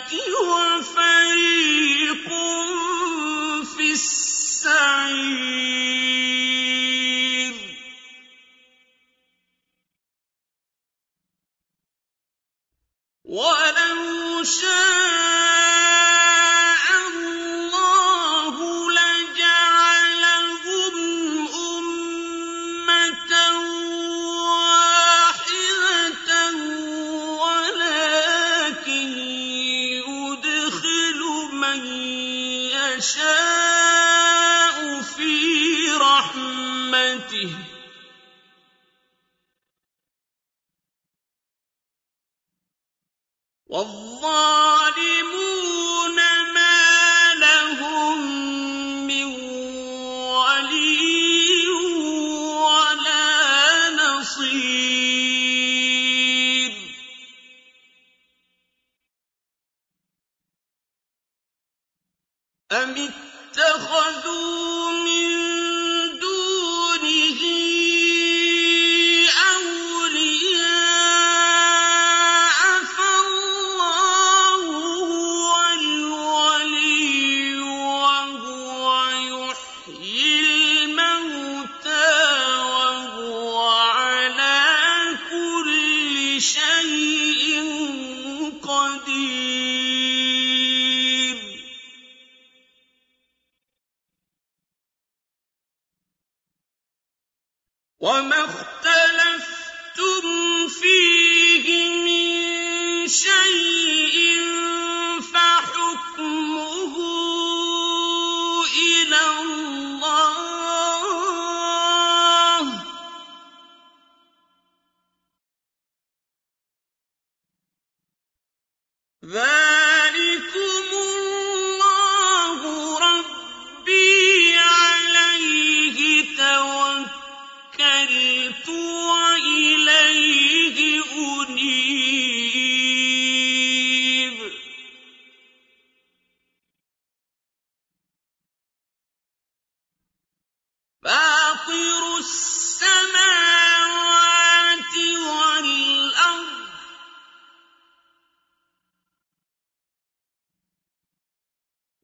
الجنة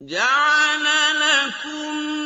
جَعَلَ لَكُم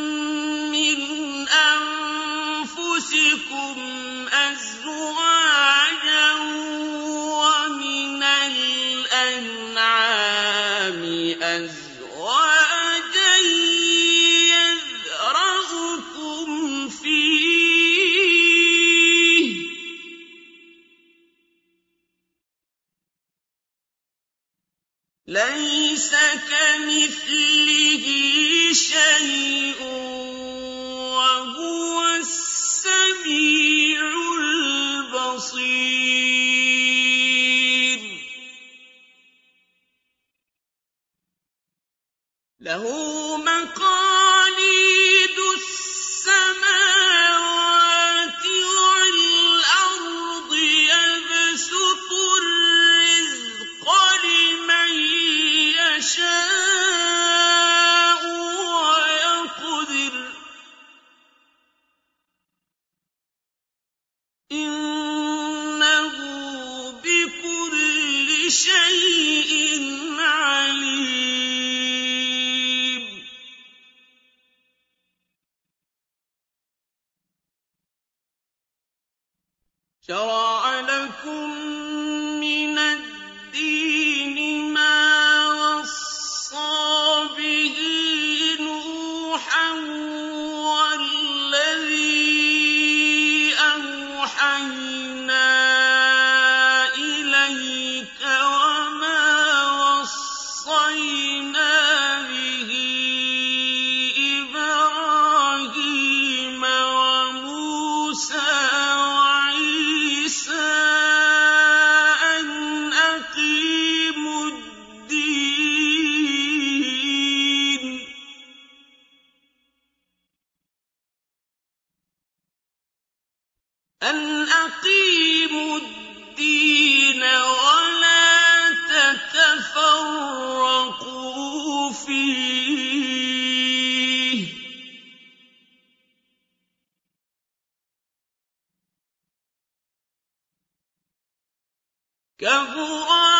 شَرَعَ كَبُرَ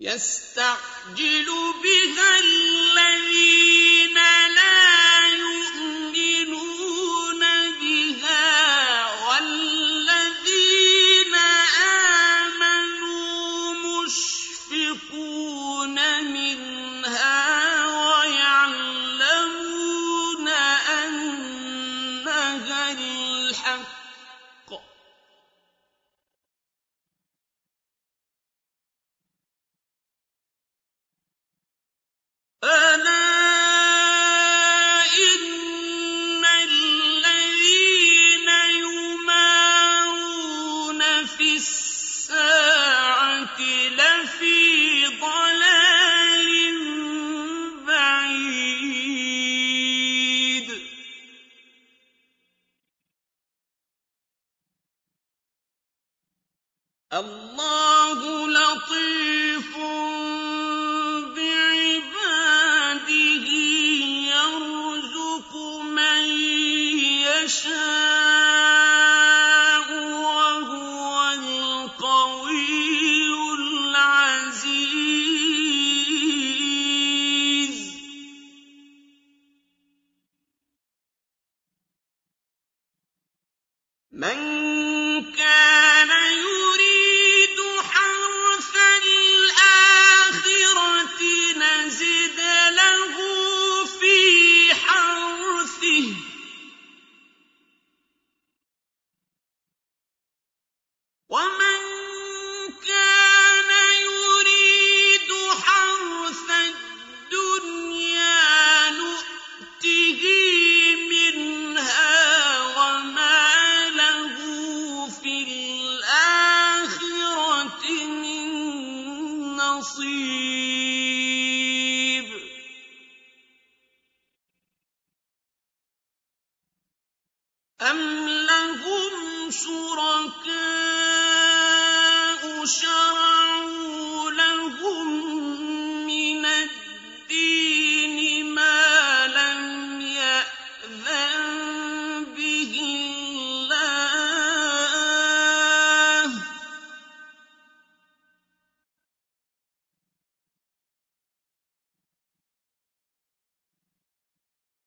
يَسْتَعْجِلُ بِهَا الَّذِينَ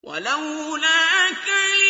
وَلَوْلَا كَلِمَةُ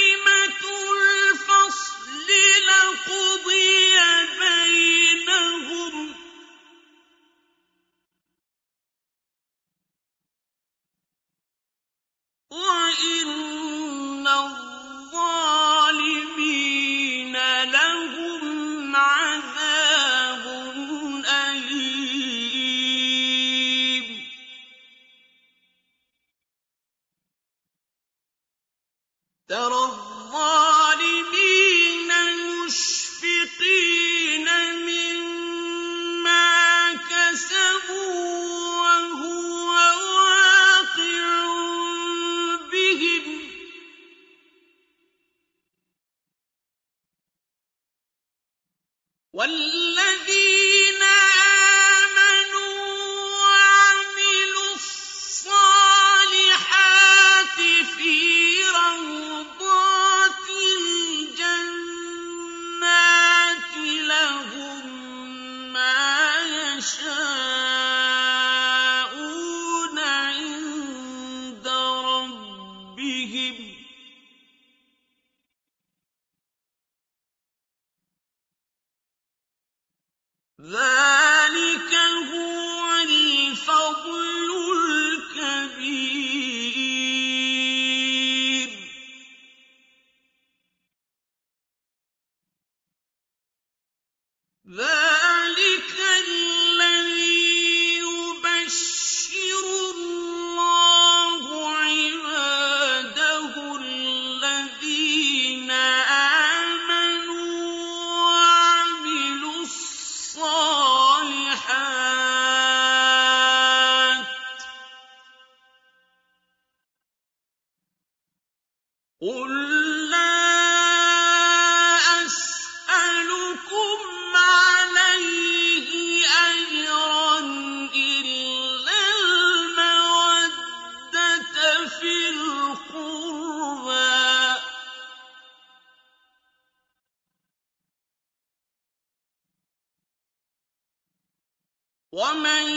ومن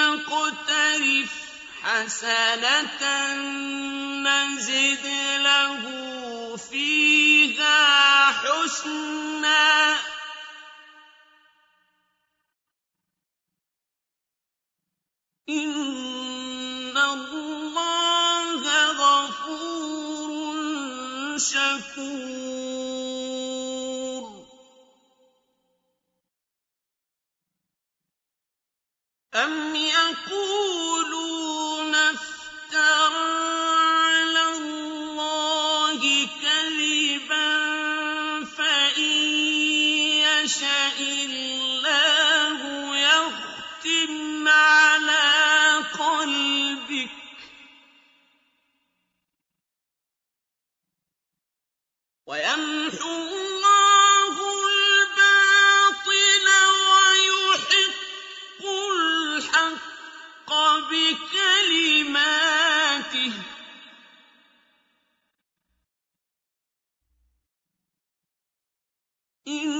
يقترف حسنه نزد له فيها حسنا ان الله غفور شكور أم يقولون افترى على الله كذبا فإن يشأ الله يختم على قلبك. ويمحو إن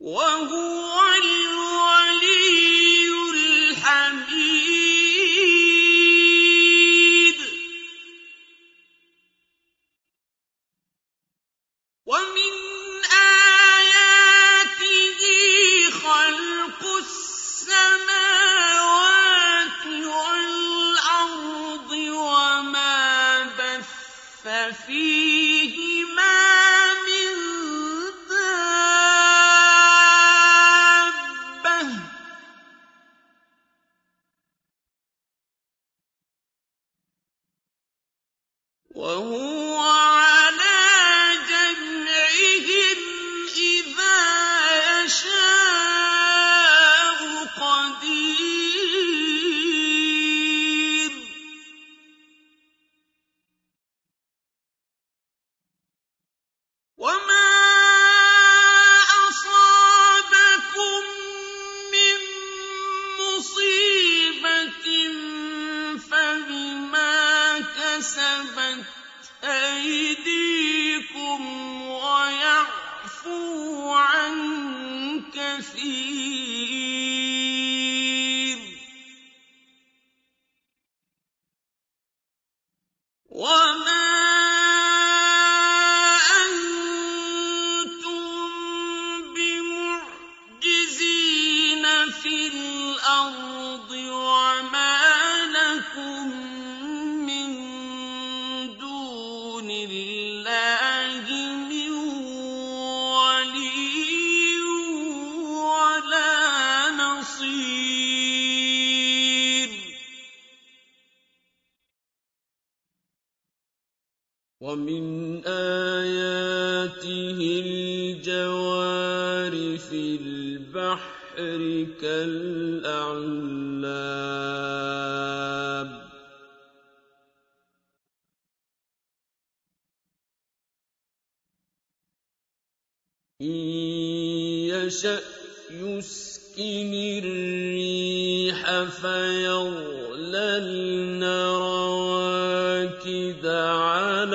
我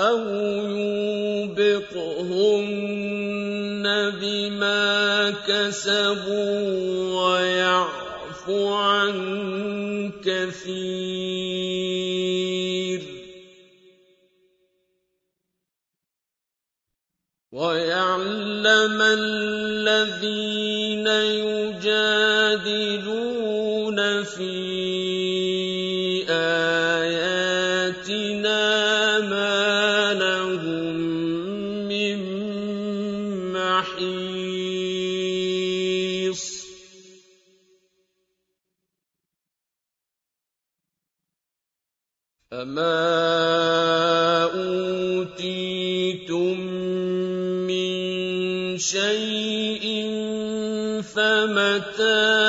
أَوْ يُوبِقْهُنَّ بِمَا كَسَبُوا وَيَعْفُ عَن كَثِيرٍ وَيَعْلَمَ الَّذِينَ شيء فمتاع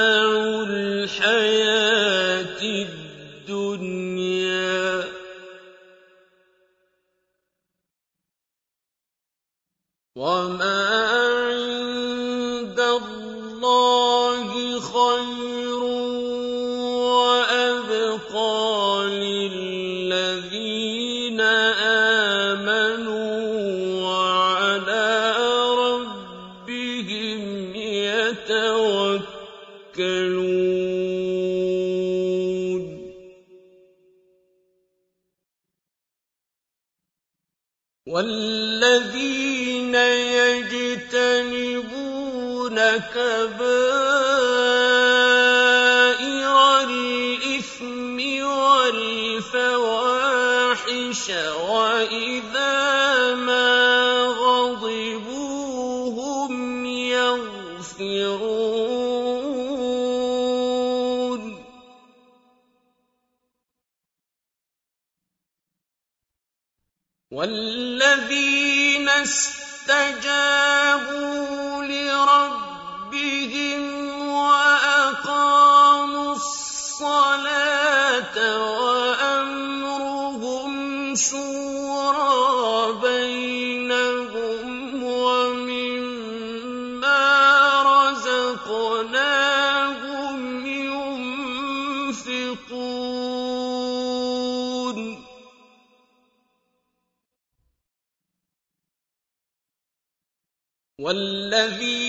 والذين استجابوا والذي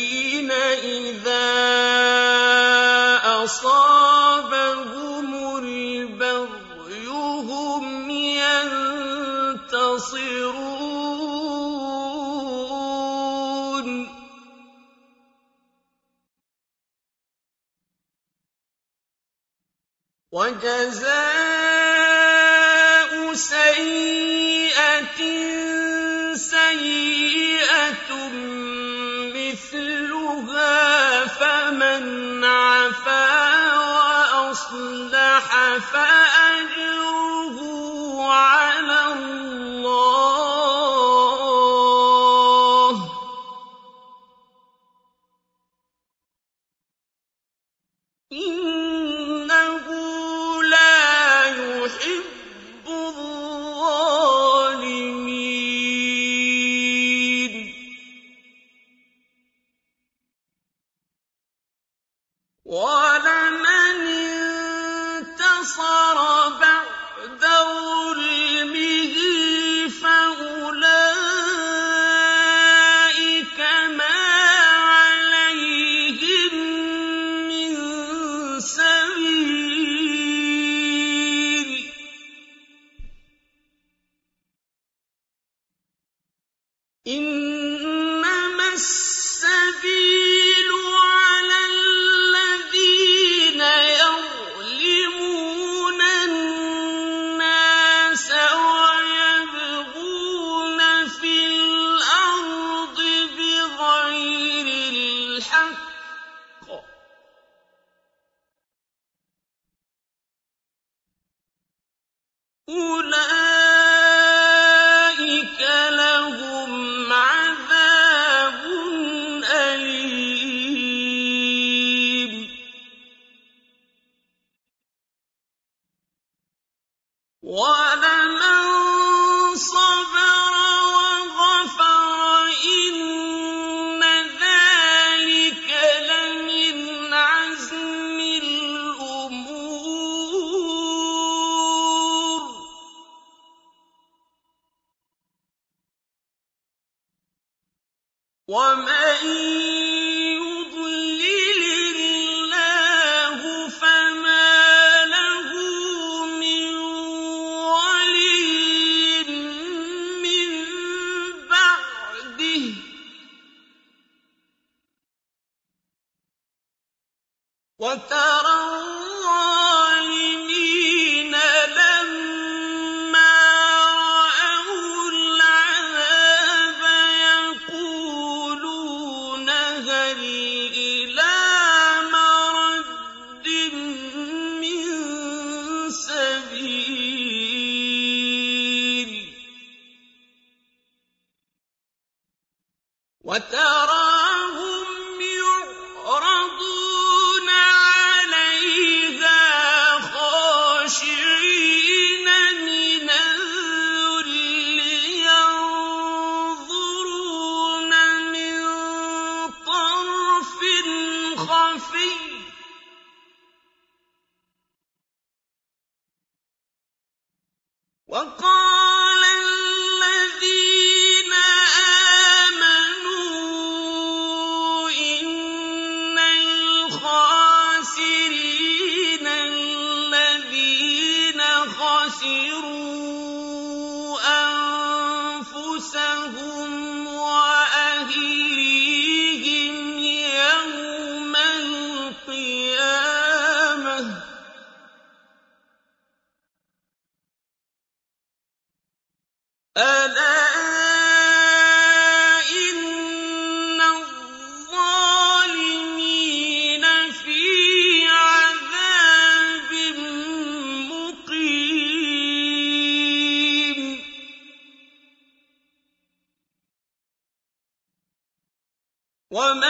أُولَٰئِكَ وَتَرَاهُمْ وَمَا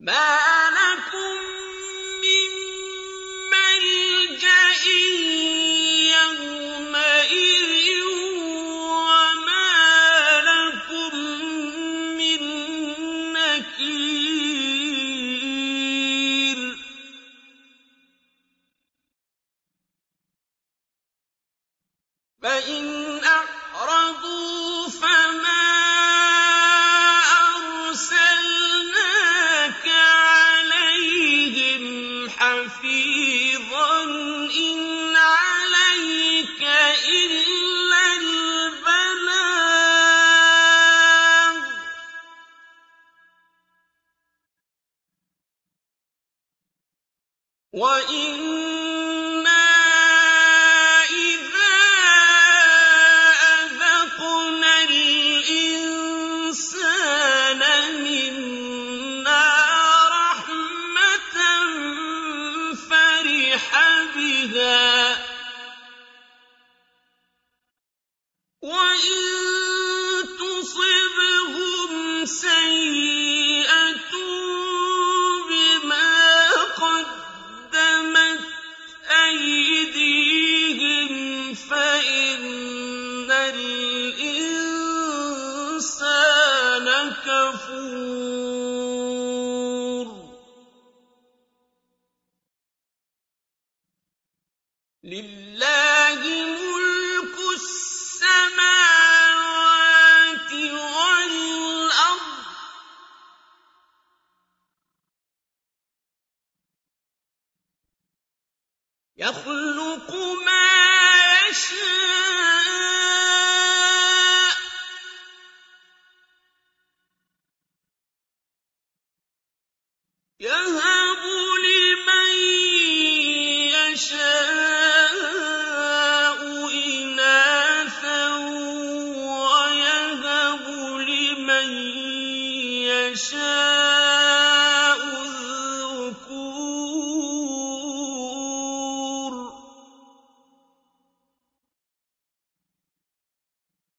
مَا لَكُم وَإِن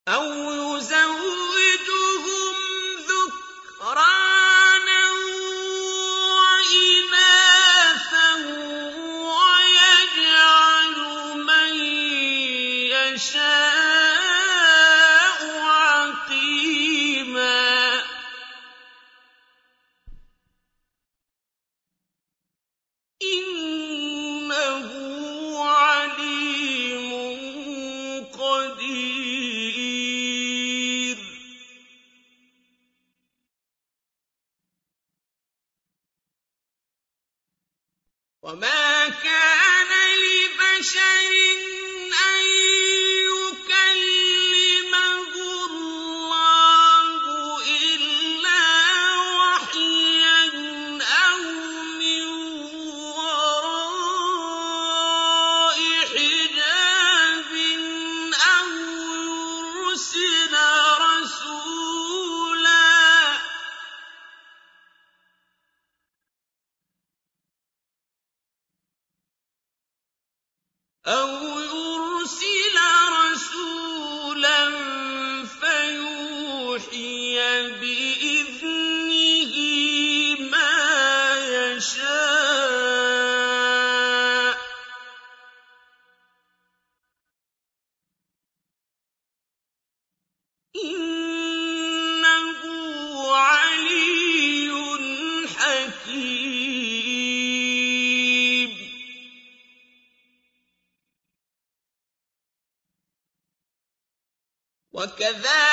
أَوْ رَسُولًا وَكَذَٰلِكَ